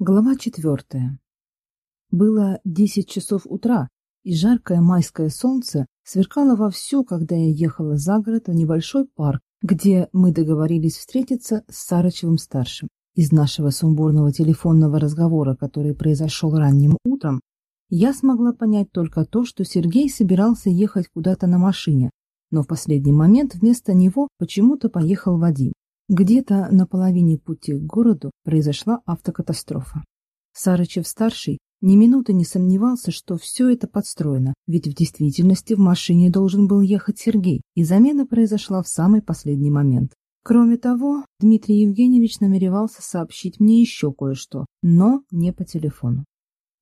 Глава четвертая. Было десять часов утра, и жаркое майское солнце сверкало вовсю, когда я ехала за город в небольшой парк, где мы договорились встретиться с Сарычевым-старшим. Из нашего сумбурного телефонного разговора, который произошел ранним утром, я смогла понять только то, что Сергей собирался ехать куда-то на машине, но в последний момент вместо него почему-то поехал Вадим. Где-то на половине пути к городу произошла автокатастрофа. Сарычев-старший ни минуты не сомневался, что все это подстроено, ведь в действительности в машине должен был ехать Сергей, и замена произошла в самый последний момент. Кроме того, Дмитрий Евгеньевич намеревался сообщить мне еще кое-что, но не по телефону.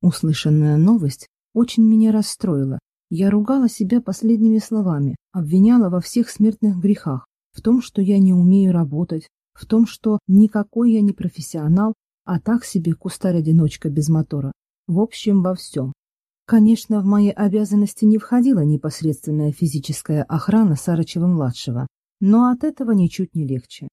Услышанная новость очень меня расстроила. Я ругала себя последними словами, обвиняла во всех смертных грехах, в том, что я не умею работать, в том, что никакой я не профессионал, а так себе кустарь-одиночка без мотора. В общем, во всем. Конечно, в мои обязанности не входила непосредственная физическая охрана Сарычева-младшего, но от этого ничуть не легче.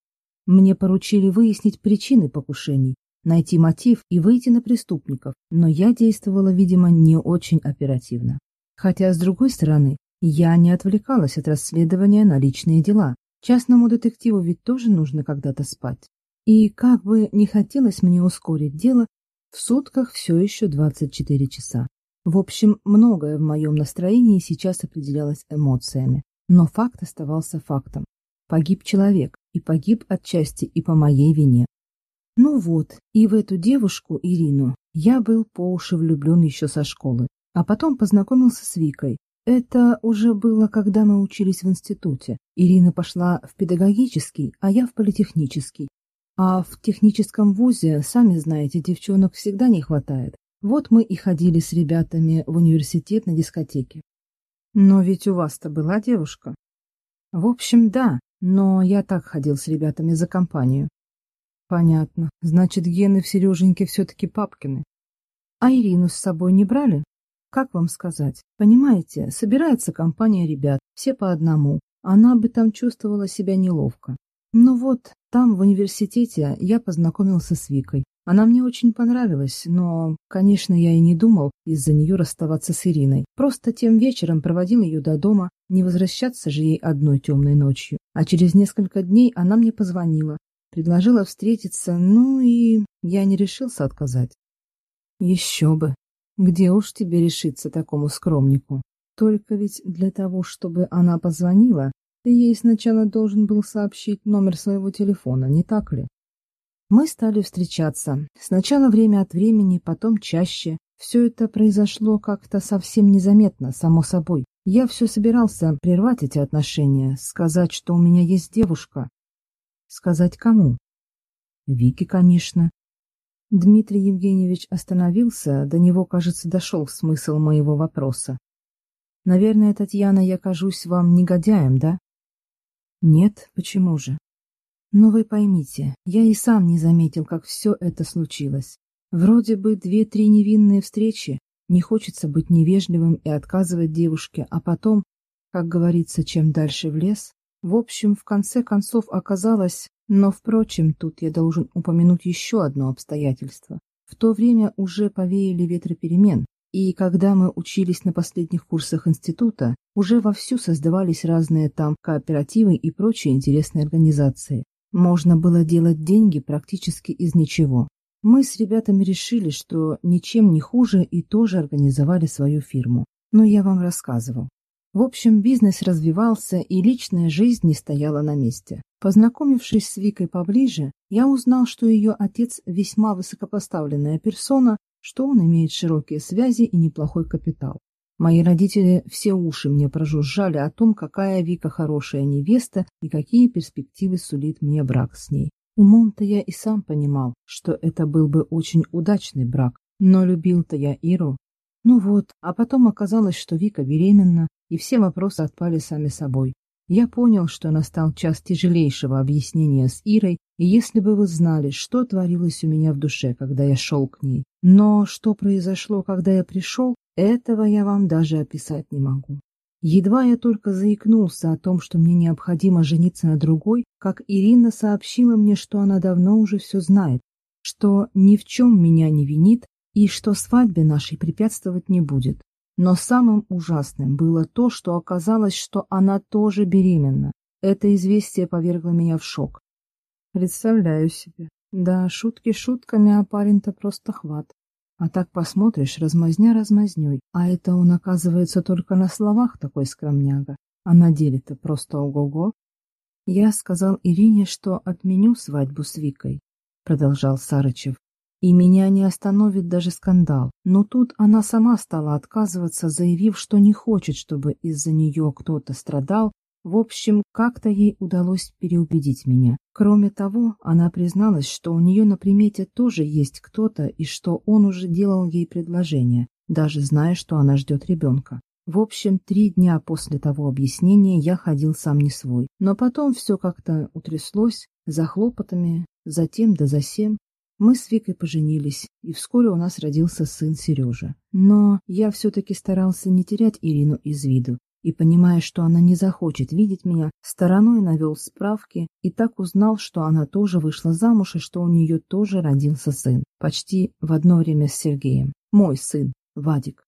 Мне поручили выяснить причины покушений, найти мотив и выйти на преступников, но я действовала, видимо, не очень оперативно. Хотя, с другой стороны, я не отвлекалась от расследования на личные дела, Частному детективу ведь тоже нужно когда-то спать. И как бы не хотелось мне ускорить дело, в сутках все еще 24 часа. В общем, многое в моем настроении сейчас определялось эмоциями. Но факт оставался фактом. Погиб человек, и погиб отчасти и по моей вине. Ну вот, и в эту девушку, Ирину, я был по уши влюблен еще со школы, а потом познакомился с Викой, это уже было, когда мы учились в институте. Ирина пошла в педагогический, а я в политехнический. А в техническом вузе, сами знаете, девчонок всегда не хватает. Вот мы и ходили с ребятами в университет на дискотеке. Но ведь у вас-то была девушка. В общем, да, но я так ходил с ребятами за компанию. Понятно. Значит, гены в Сереженьке все-таки папкины. А Ирину с собой не брали? Как вам сказать? Понимаете, собирается компания ребят, все по одному. Она бы там чувствовала себя неловко. Ну вот, там, в университете, я познакомился с Викой. Она мне очень понравилась, но, конечно, я и не думал из-за нее расставаться с Ириной. Просто тем вечером проводил ее до дома, не возвращаться же ей одной темной ночью. А через несколько дней она мне позвонила, предложила встретиться, ну и я не решился отказать. Еще бы, где уж тебе решиться такому скромнику? Только ведь для того, чтобы она позвонила, ты ей сначала должен был сообщить номер своего телефона, не так ли? Мы стали встречаться. Сначала время от времени, потом чаще. Все это произошло как-то совсем незаметно, само собой. Я все собирался прервать эти отношения, сказать, что у меня есть девушка. Сказать кому? Вике, конечно. Дмитрий Евгеньевич остановился, до него, кажется, дошел смысл моего вопроса. «Наверное, Татьяна, я кажусь вам негодяем, да?» «Нет, почему же?» «Но вы поймите, я и сам не заметил, как все это случилось. Вроде бы две-три невинные встречи, не хочется быть невежливым и отказывать девушке, а потом, как говорится, чем дальше в лес. В общем, в конце концов оказалось, но, впрочем, тут я должен упомянуть еще одно обстоятельство. В то время уже повеяли ветры перемен, и когда мы учились на последних курсах института, уже вовсю создавались разные там кооперативы и прочие интересные организации. Можно было делать деньги практически из ничего. Мы с ребятами решили, что ничем не хуже и тоже организовали свою фирму. Но я вам рассказывал. В общем, бизнес развивался, и личная жизнь не стояла на месте. Познакомившись с Викой поближе, я узнал, что ее отец весьма высокопоставленная персона, что он имеет широкие связи и неплохой капитал. Мои родители все уши мне прожужжали о том, какая Вика хорошая невеста и какие перспективы сулит мне брак с ней. Умом-то я и сам понимал, что это был бы очень удачный брак, но любил-то я Иру. Ну вот, а потом оказалось, что Вика беременна, и все вопросы отпали сами собой. Я понял, что настал час тяжелейшего объяснения с Ирой, и если бы вы знали, что творилось у меня в душе, когда я шел к ней. Но что произошло, когда я пришел, этого я вам даже описать не могу. Едва я только заикнулся о том, что мне необходимо жениться на другой, как Ирина сообщила мне, что она давно уже все знает. что ни в чем меня не винит и что свадьбе нашей препятствовать не будет. Но самым ужасным было то, что оказалось, что она тоже беременна. Это известие повергло меня в шок. Представляю себе. Да, шутки шутками, а парень-то просто хват. А так посмотришь, размазня размазнёй. А это он, оказывается, только на словах такой скромняга. А на деле-то просто ого-го. Я сказал Ирине, что отменю свадьбу с Викой, продолжал Сарычев. И меня не остановит даже скандал. Но тут она сама стала отказываться, заявив, что не хочет, чтобы из-за нее кто-то страдал. В общем, как-то ей удалось переубедить меня. Кроме того, она призналась, что у нее на примете тоже есть кто-то и что он уже делал ей предложение, даже зная, что она ждет ребенка. В общем, три дня после того объяснения я ходил сам не свой. Но потом все как-то утряслось, за хлопотами, затем да засем. Мы с Викой поженились, и вскоре у нас родился сын Сережа. Но я все-таки старался не терять Ирину из виду, и, понимая, что она не захочет видеть меня, стороной навел справки и так узнал, что она тоже вышла замуж и что у нее тоже родился сын, почти в одно время с Сергеем. Мой сын, Вадик.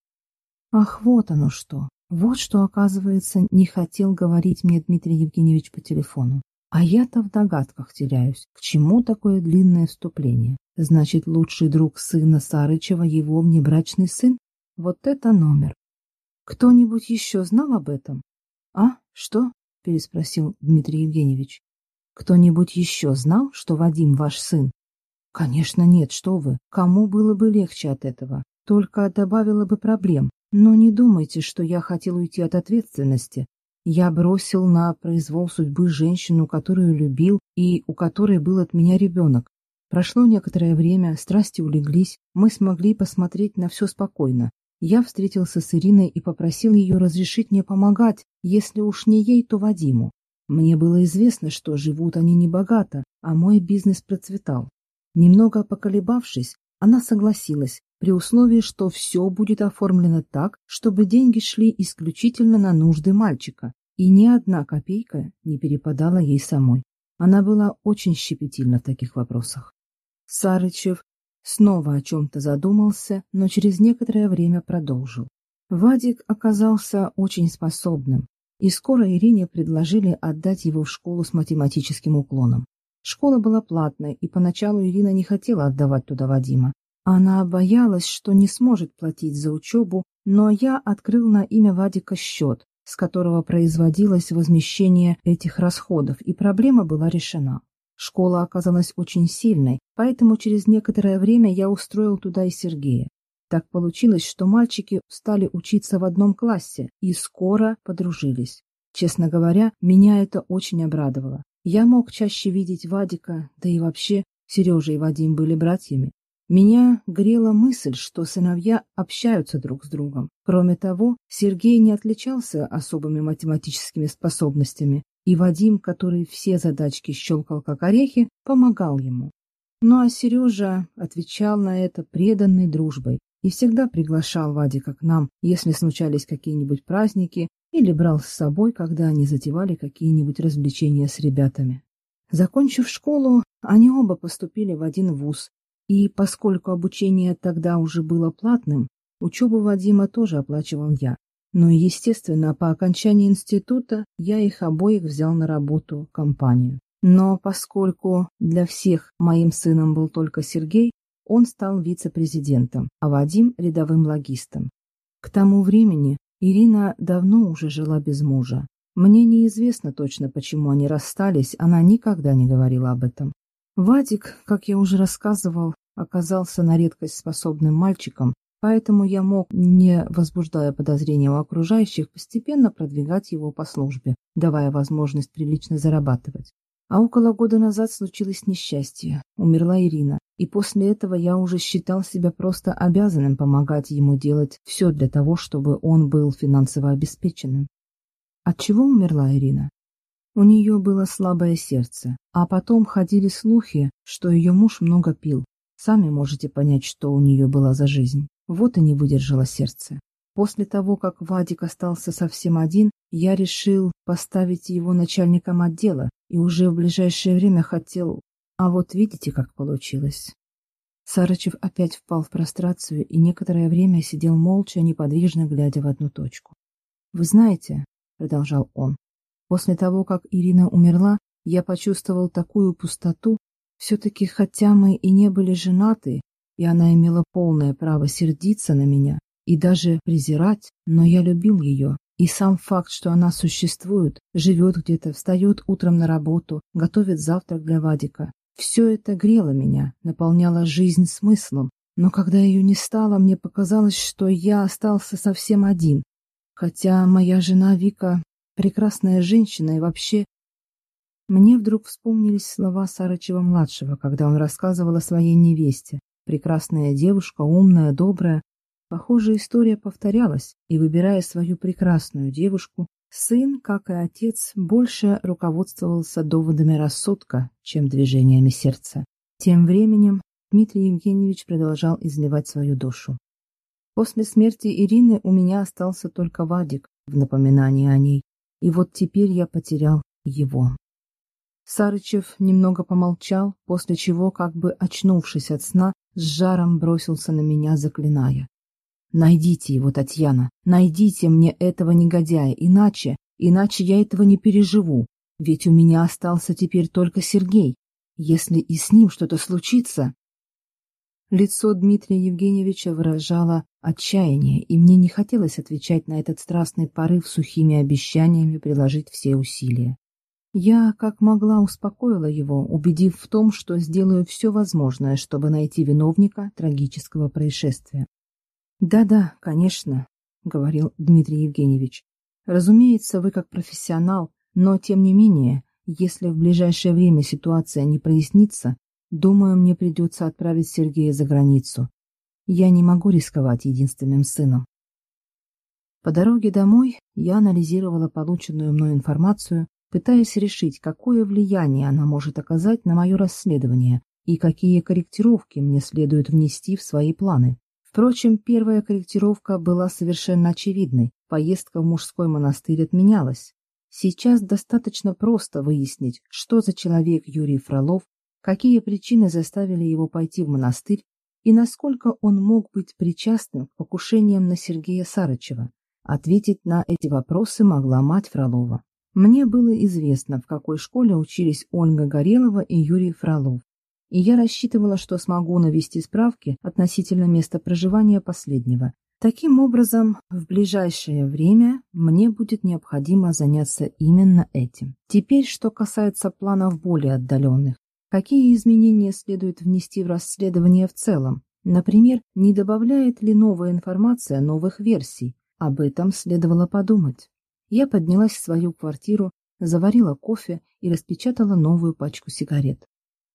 Ах, вот оно что. Вот что, оказывается, не хотел говорить мне Дмитрий Евгеньевич по телефону. А я-то в догадках теряюсь. К чему такое длинное вступление? Значит, лучший друг сына Сарычева его внебрачный сын? Вот это номер. Кто-нибудь еще знал об этом? А, что? Переспросил Дмитрий Евгеньевич. Кто-нибудь еще знал, что Вадим ваш сын? Конечно, нет, что вы. Кому было бы легче от этого? Только добавило бы проблем. Но не думайте, что я хотел уйти от ответственности. Я бросил на произвол судьбы женщину, которую любил и у которой был от меня ребенок. Прошло некоторое время, страсти улеглись, мы смогли посмотреть на все спокойно. Я встретился с Ириной и попросил ее разрешить мне помогать, если уж не ей, то Вадиму. Мне было известно, что живут они небогато, а мой бизнес процветал. Немного поколебавшись, она согласилась, при условии, что все будет оформлено так, чтобы деньги шли исключительно на нужды мальчика, и ни одна копейка не перепадала ей самой. Она была очень щепетильна в таких вопросах. Сарычев снова о чем-то задумался, но через некоторое время продолжил. Вадик оказался очень способным, и скоро Ирине предложили отдать его в школу с математическим уклоном. Школа была платная, и поначалу Ирина не хотела отдавать туда Вадима. Она боялась, что не сможет платить за учебу, но я открыл на имя Вадика счет, с которого производилось возмещение этих расходов, и проблема была решена. Школа оказалась очень сильной, поэтому через некоторое время я устроил туда и Сергея. Так получилось, что мальчики стали учиться в одном классе и скоро подружились. Честно говоря, меня это очень обрадовало. Я мог чаще видеть Вадика, да и вообще Сережа и Вадим были братьями. Меня грела мысль, что сыновья общаются друг с другом. Кроме того, Сергей не отличался особыми математическими способностями, и Вадим, который все задачки щелкал как орехи, помогал ему. Ну а Сережа отвечал на это преданной дружбой и всегда приглашал Вадика к нам, если случались какие-нибудь праздники, или брал с собой, когда они затевали какие-нибудь развлечения с ребятами. Закончив школу, они оба поступили в один вуз, и поскольку обучение тогда уже было платным, учебу Вадима тоже оплачивал я. Но, естественно, по окончании института я их обоих взял на работу в компанию. Но поскольку для всех моим сыном был только Сергей, он стал вице-президентом, а Вадим – рядовым логистом. К тому времени Ирина давно уже жила без мужа. Мне неизвестно точно, почему они расстались, она никогда не говорила об этом. Вадик, как я уже рассказывал, оказался на редкость способным мальчиком, поэтому я мог, не возбуждая подозрения у окружающих, постепенно продвигать его по службе, давая возможность прилично зарабатывать. А около года назад случилось несчастье. Умерла Ирина. И после этого я уже считал себя просто обязанным помогать ему делать все для того, чтобы он был финансово обеспеченным. От чего умерла Ирина? У нее было слабое сердце, а потом ходили слухи, что ее муж много пил. Сами можете понять, что у нее была за жизнь. Вот и не выдержало сердце. После того, как Вадик остался совсем один, я решил поставить его начальником отдела и уже в ближайшее время хотел... А вот видите, как получилось. Сарычев опять впал в прострацию и некоторое время сидел молча, неподвижно глядя в одну точку. «Вы знаете», — продолжал он, — «после того, как Ирина умерла, я почувствовал такую пустоту, все-таки хотя мы и не были женаты, и она имела полное право сердиться на меня и даже презирать, но я любил ее, и сам факт, что она существует, живет где-то, встает утром на работу, готовит завтрак для Вадика, все это грело меня, наполняло жизнь смыслом, но когда ее не стало, мне показалось, что я остался совсем один. Хотя моя жена Вика прекрасная женщина и вообще... Мне вдруг вспомнились слова Сарычева-младшего, когда он рассказывал о своей невесте. Прекрасная девушка, умная, добрая. Похожая история повторялась, и, выбирая свою прекрасную девушку, Сын, как и отец, больше руководствовался доводами рассудка, чем движениями сердца. Тем временем Дмитрий Евгеньевич продолжал изливать свою душу. После смерти Ирины у меня остался только Вадик в напоминании о ней, и вот теперь я потерял его. Сарычев немного помолчал, после чего, как бы очнувшись от сна, с жаром бросился на меня, заклиная. Найдите его, Татьяна, найдите мне этого негодяя, иначе, иначе я этого не переживу, ведь у меня остался теперь только Сергей. Если и с ним что-то случится... Лицо Дмитрия Евгеньевича выражало отчаяние, и мне не хотелось отвечать на этот страстный порыв сухими обещаниями приложить все усилия. Я, как могла, успокоила его, убедив в том, что сделаю все возможное, чтобы найти виновника трагического происшествия. «Да-да, конечно», — говорил Дмитрий Евгеньевич. «Разумеется, вы как профессионал, но, тем не менее, если в ближайшее время ситуация не прояснится, думаю, мне придется отправить Сергея за границу. Я не могу рисковать единственным сыном». По дороге домой я анализировала полученную мной информацию, пытаясь решить, какое влияние она может оказать на мое расследование и какие корректировки мне следует внести в свои планы. Впрочем, первая корректировка была совершенно очевидной. Поездка в мужской монастырь отменялась. Сейчас достаточно просто выяснить, что за человек Юрий Фролов, какие причины заставили его пойти в монастырь и насколько он мог быть причастным к покушениям на Сергея Сарычева. Ответить на эти вопросы могла мать Фролова. Мне было известно, в какой школе учились Ольга Горелова и Юрий Фролов и я рассчитывала, что смогу навести справки относительно места проживания последнего. Таким образом, в ближайшее время мне будет необходимо заняться именно этим. Теперь, что касается планов более отдаленных. Какие изменения следует внести в расследование в целом? Например, не добавляет ли новая информация новых версий? Об этом следовало подумать. Я поднялась в свою квартиру, заварила кофе и распечатала новую пачку сигарет.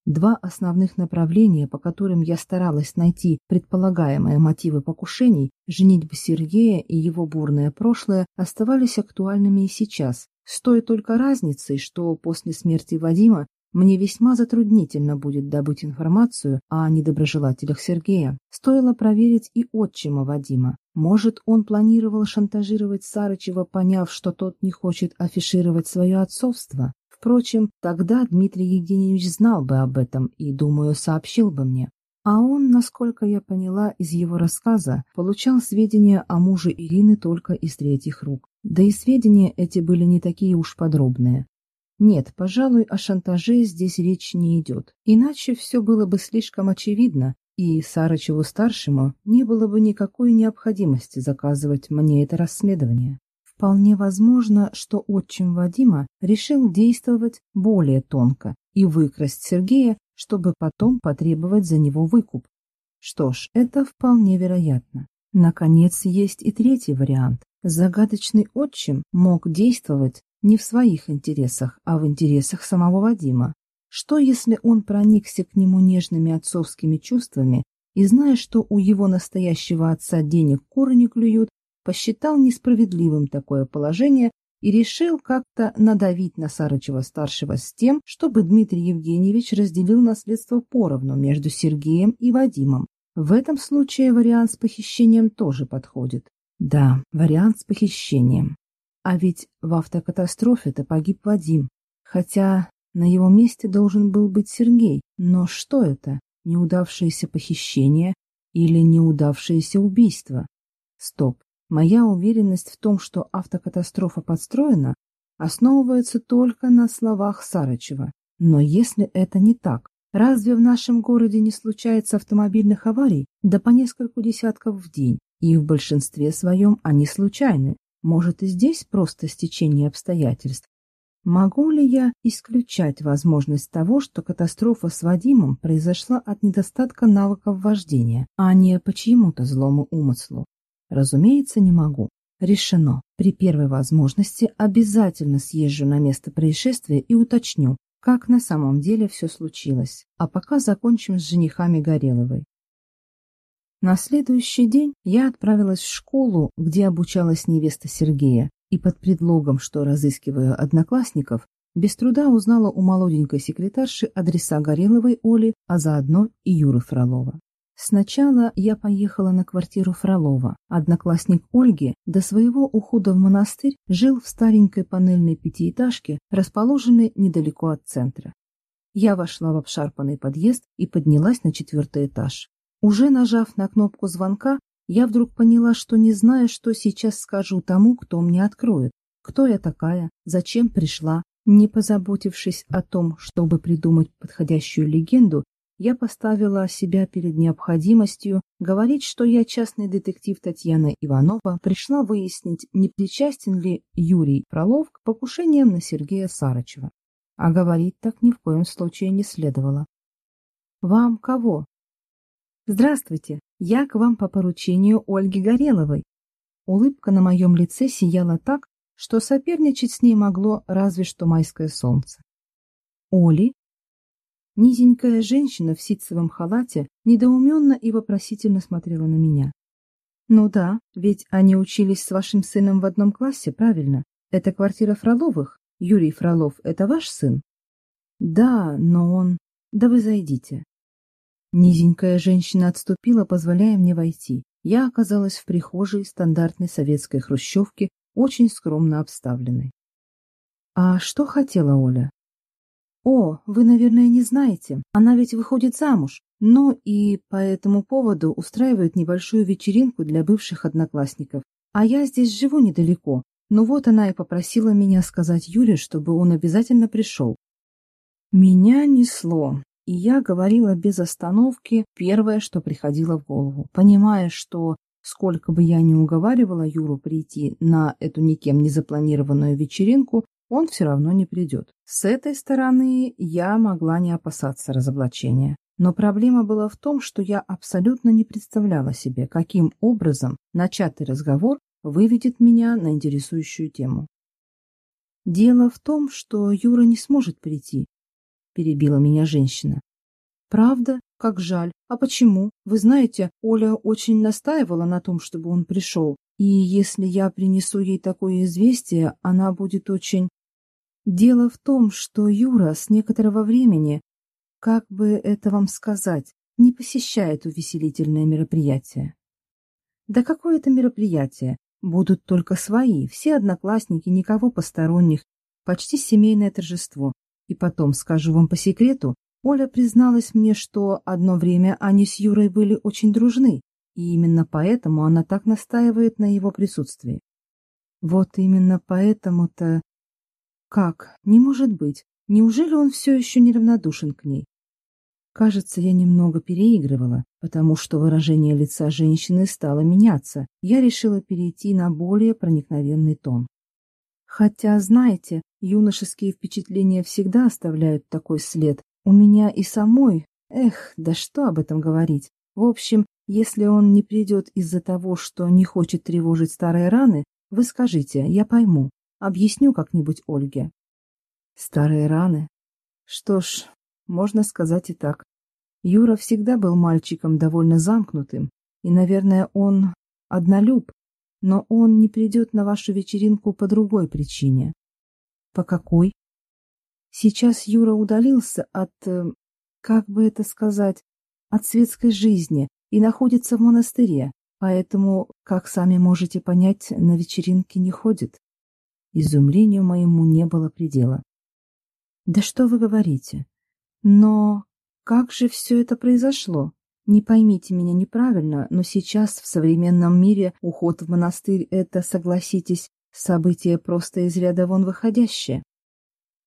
Два основных направления, по которым я старалась найти предполагаемые мотивы покушений, женитьба Сергея и его бурное прошлое, оставались актуальными и сейчас, с той только разницей, что после смерти Вадима мне весьма затруднительно будет добыть информацию о недоброжелателях Сергея. Стоило проверить и отчима Вадима. Может, он планировал шантажировать Сарычева, поняв, что тот не хочет афишировать свое отцовство? Впрочем, тогда Дмитрий Евгеньевич знал бы об этом и, думаю, сообщил бы мне. А он, насколько я поняла из его рассказа, получал сведения о муже Ирины только из третьих рук. Да и сведения эти были не такие уж подробные. Нет, пожалуй, о шантаже здесь речь не идет. Иначе все было бы слишком очевидно, и Сарычеву-старшему не было бы никакой необходимости заказывать мне это расследование. Вполне возможно, что отчим Вадима решил действовать более тонко и выкрасть Сергея, чтобы потом потребовать за него выкуп. Что ж, это вполне вероятно. Наконец, есть и третий вариант. Загадочный отчим мог действовать не в своих интересах, а в интересах самого Вадима. Что, если он проникся к нему нежными отцовскими чувствами и, зная, что у его настоящего отца денег куры не клюют, посчитал несправедливым такое положение и решил как-то надавить на Сарычева-старшего с тем, чтобы Дмитрий Евгеньевич разделил наследство поровну между Сергеем и Вадимом. В этом случае вариант с похищением тоже подходит. Да, вариант с похищением. А ведь в автокатастрофе-то погиб Вадим, хотя на его месте должен был быть Сергей. Но что это? неудавшееся похищение или неудавшееся убийство. Стоп. Моя уверенность в том, что автокатастрофа подстроена, основывается только на словах Сарычева. Но если это не так, разве в нашем городе не случается автомобильных аварий да по нескольку десятков в день, и в большинстве своем они случайны? Может и здесь просто стечение обстоятельств? Могу ли я исключать возможность того, что катастрофа с Вадимом произошла от недостатка навыков вождения, а не по чьему-то злому умыслу? Разумеется, не могу. Решено. При первой возможности обязательно съезжу на место происшествия и уточню, как на самом деле все случилось. А пока закончим с женихами Гореловой. На следующий день я отправилась в школу, где обучалась невеста Сергея, и под предлогом, что разыскиваю одноклассников, без труда узнала у молоденькой секретарши адреса Гореловой Оли, а заодно и Юры Фролова. Сначала я поехала на квартиру Фролова. Одноклассник Ольги до своего ухода в монастырь жил в старенькой панельной пятиэтажке, расположенной недалеко от центра. Я вошла в обшарпанный подъезд и поднялась на четвертый этаж. Уже нажав на кнопку звонка, я вдруг поняла, что не знаю, что сейчас скажу тому, кто мне откроет. Кто я такая, зачем пришла, не позаботившись о том, чтобы придумать подходящую легенду, я поставила себя перед необходимостью говорить, что я частный детектив Татьяна Иванова, пришла выяснить, не причастен ли Юрий Фролов к покушениям на Сергея Сарычева. А говорить так ни в коем случае не следовало. «Вам кого?» «Здравствуйте, я к вам по поручению Ольги Гореловой». Улыбка на моем лице сияла так, что соперничать с ней могло разве что майское солнце. «Оли?» Низенькая женщина в ситцевом халате недоуменно и вопросительно смотрела на меня. «Ну да, ведь они учились с вашим сыном в одном классе, правильно? Это квартира Фроловых? Юрий Фролов — это ваш сын?» «Да, но он...» «Да вы зайдите». Низенькая женщина отступила, позволяя мне войти. Я оказалась в прихожей стандартной советской хрущевки, очень скромно обставленной. «А что хотела Оля?» «О, вы, наверное, не знаете, она ведь выходит замуж, ну и по этому поводу устраивает небольшую вечеринку для бывших одноклассников. А я здесь живу недалеко, ну вот она и попросила меня сказать Юре, чтобы он обязательно пришел». Меня несло, и я говорила без остановки первое, что приходило в голову, понимая, что сколько бы я ни уговаривала Юру прийти на эту никем не запланированную вечеринку, он все равно не придет. С этой стороны я могла не опасаться разоблачения. Но проблема была в том, что я абсолютно не представляла себе, каким образом начатый разговор выведет меня на интересующую тему. «Дело в том, что Юра не сможет прийти», — перебила меня женщина. «Правда? Как жаль. А почему? Вы знаете, Оля очень настаивала на том, чтобы он пришел. И если я принесу ей такое известие, она будет очень... Дело в том, что Юра с некоторого времени, как бы это вам сказать, не посещает увеселительное мероприятие. Да какое это мероприятие? Будут только свои, все одноклассники, никого посторонних, почти семейное торжество. И потом, скажу вам по секрету, Оля призналась мне, что одно время они с Юрой были очень дружны, и именно поэтому она так настаивает на его присутствии. Вот именно поэтому-то как? Не может быть. Неужели он все еще неравнодушен к ней? Кажется, я немного переигрывала, потому что выражение лица женщины стало меняться. Я решила перейти на более проникновенный тон. Хотя, знаете, юношеские впечатления всегда оставляют такой след. У меня и самой... Эх, да что об этом говорить. В общем, если он не придет из-за того, что не хочет тревожить старые раны, вы скажите, я пойму. Объясню как-нибудь Ольге. Старые раны. Что ж, можно сказать и так. Юра всегда был мальчиком довольно замкнутым, и, наверное, он однолюб, но он не придет на вашу вечеринку по другой причине. По какой? Сейчас Юра удалился от, э, как бы это сказать, от светской жизни и находится в монастыре, поэтому, как сами можете понять, на вечеринки не ходит. Изумлению моему не было предела. «Да что вы говорите? Но Как же все это произошло? Не поймите меня неправильно, но сейчас в современном мире уход в монастырь – это, согласитесь, событие просто из ряда вон выходящее.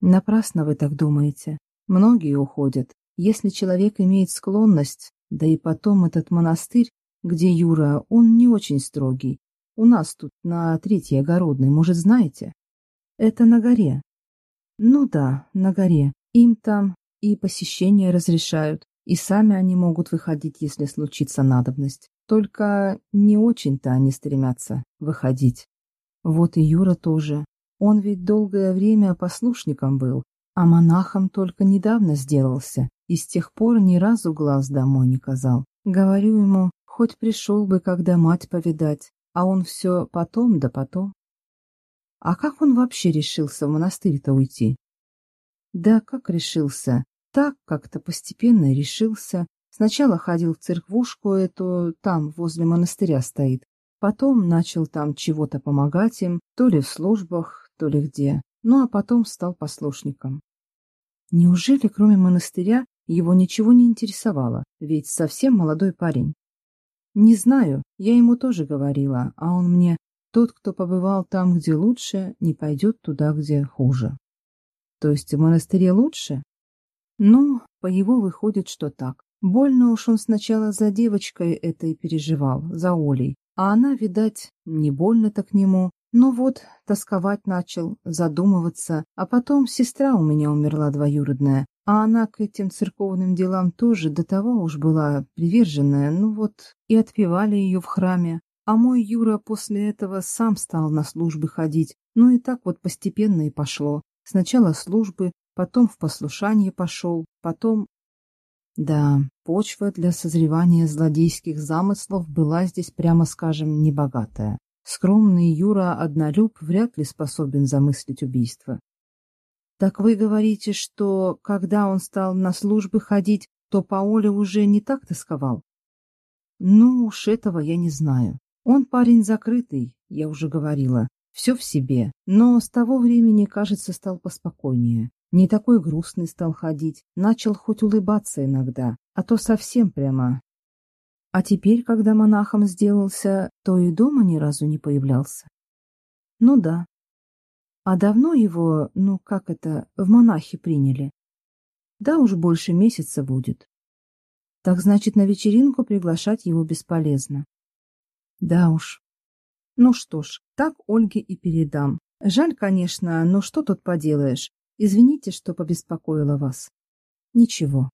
Напрасно вы так думаете. Многие уходят. Если человек имеет склонность, да и потом этот монастырь, где Юра, он не очень строгий. У нас тут на Третьей Огородной, может, знаете? Это на горе. Ну да, на горе. Им там и посещения разрешают, и сами они могут выходить, если случится надобность. Только не очень-то они стремятся выходить. Вот и Юра тоже. Он ведь долгое время послушником был, а монахом только недавно сделался, и с тех пор ни разу глаз домой не казал. Говорю ему, хоть пришел бы, когда мать повидать, а он все потом да потом. А как он вообще решился в монастырь-то уйти? Да как решился? Так как-то постепенно решился. Сначала ходил в церквушку эту, там, возле монастыря стоит. Потом начал там чего-то помогать им, то ли в службах, то ли где. Ну а потом стал послушником. Неужели, кроме монастыря, его ничего не интересовало? Ведь совсем молодой парень. Не знаю, я ему тоже говорила, а он мне, тот, кто побывал там, где лучше, не пойдет туда, где хуже. То есть в монастыре лучше? Ну, по его выходит, что так. Больно уж он сначала за девочкой этой переживал, за Олей. А она, видать, не больно-то к нему, но вот тосковать начал, задумываться, а потом сестра у меня умерла двоюродная, а она к этим церковным делам тоже до того уж была приверженная, ну вот и отпевали ее в храме. А мой Юра после этого сам стал на службы ходить, ну и так вот постепенно и пошло. Сначала службы, потом в послушание пошел, потом... Да, почва для созревания злодейских замыслов была здесь, прямо скажем, небогатая. Скромный Юра Однолюб вряд ли способен замыслить убийство. Так вы говорите, что, когда он стал на службы ходить, то Паоля уже не так тосковал? Ну уж этого я не знаю. Он парень закрытый, я уже говорила, все в себе, но с того времени, кажется, стал поспокойнее. Не такой грустный стал ходить, начал хоть улыбаться иногда, а то совсем прямо а теперь, когда монахом сделался, то и дома ни разу не появлялся. Ну да. А давно его, ну как это, в монахи приняли? Да уж больше месяца будет. Так значит, на вечеринку приглашать его бесполезно. Да уж. Ну что ж, так Ольге и передам. Жаль, конечно, но что тут поделаешь? Извините, что побеспокоила вас. Ничего.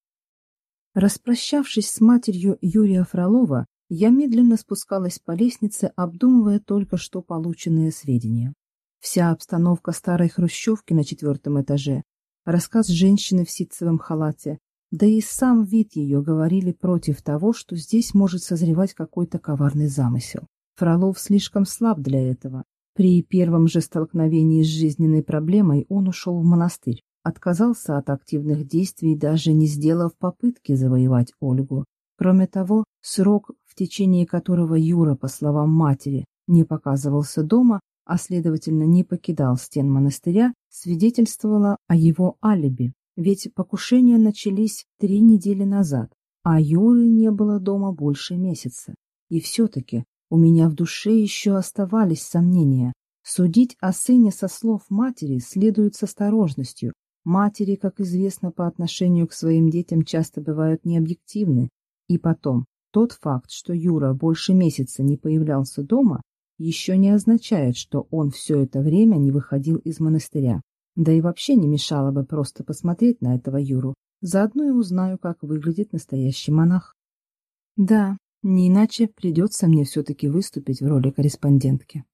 Распрощавшись с матерью Юрия Фролова, я медленно спускалась по лестнице, обдумывая только что полученные сведения. Вся обстановка старой хрущевки на четвертом этаже, рассказ женщины в ситцевом халате, да и сам вид ее говорили против того, что здесь может созревать какой-то коварный замысел. Фролов слишком слаб для этого. При первом же столкновении с жизненной проблемой он ушел в монастырь отказался от активных действий, даже не сделав попытки завоевать Ольгу. Кроме того, срок, в течение которого Юра, по словам матери, не показывался дома, а следовательно не покидал стен монастыря, свидетельствовало о его алиби. Ведь покушения начались три недели назад, а Юры не было дома больше месяца. И все-таки у меня в душе еще оставались сомнения. Судить о сыне со слов матери следует с осторожностью, Матери, как известно, по отношению к своим детям часто бывают необъективны. И потом, тот факт, что Юра больше месяца не появлялся дома, еще не означает, что он все это время не выходил из монастыря. Да и вообще не мешало бы просто посмотреть на этого Юру. Заодно и узнаю, как выглядит настоящий монах. Да, не иначе придется мне все-таки выступить в роли корреспондентки.